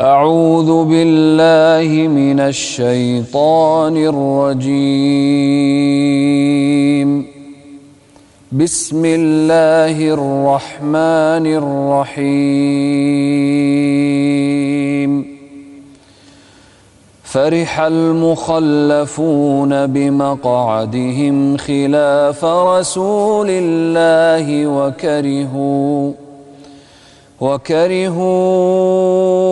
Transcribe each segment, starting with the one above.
أعوذ بالله من الشيطان الرجيم. بسم الله الرحمن الرحيم. فرح المخلفون بمقعدهم خلاف رسول الله وكرهوا وكرهوا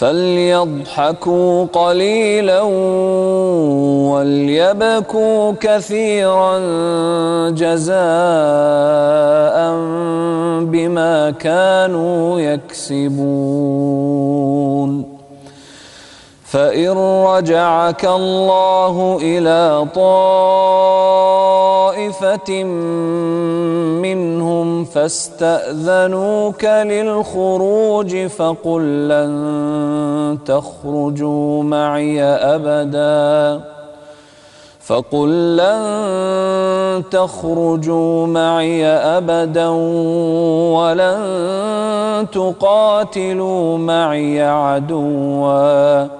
فليضحكوا قليلا وليبكوا كثيرا جزاء بما كانوا يكسبون. فإن رجعك الله إلى طائفة فاستأذنوك للخروج فقل لن تخرجوا معي أبدا. فقل لن تخرجوا معي أبدا ولن تقاتلوا معي عدواً.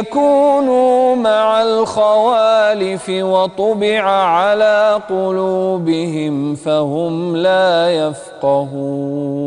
يكونوا مع الخوالف وطبع على قلوبهم فهم لا يفقهون.